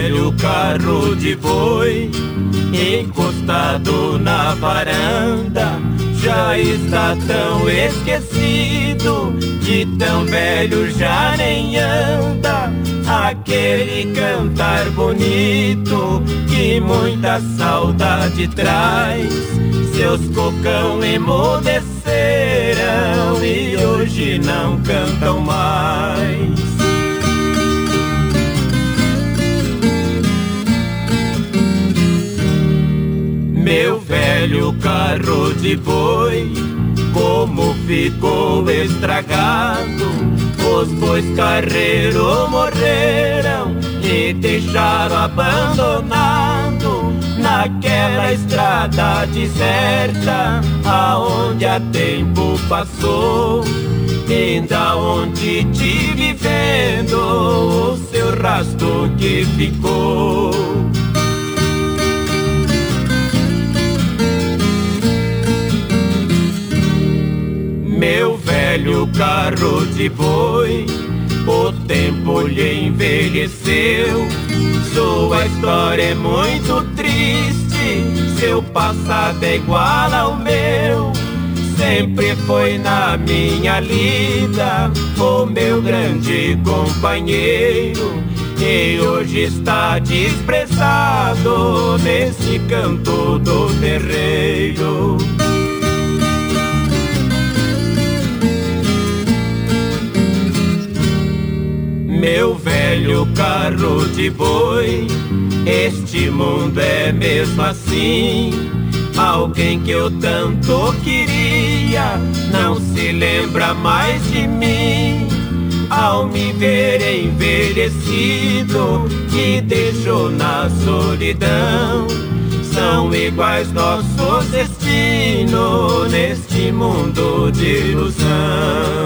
velho carro de boi encostado na varanda já está tão esquecido, de tão velho já nem anda. Aquele cantar bonito que muita saudade traz. Seus cocão emudeceram e hoje não cantam mais. Velho carro de boi, como ficou estragado. Os bois carreiros morreram e deixaram abandonado naquela estrada deserta, aonde há tempo passou. Ainda onde te vendo o seu rastro que ficou. Velho carro de boi, o tempo lhe envelheceu. Sua história é muito triste, seu passado é igual ao meu. Sempre foi na minha lida o meu grande companheiro. E hoje está desprezado nesse canto do terreiro. Velho carro de boi, este mundo é mesmo assim. Alguém que eu tanto queria não se lembra mais de mim. Ao me ver envelhecido, que deixou na solidão. São iguais nossos destinos neste mundo de ilusão.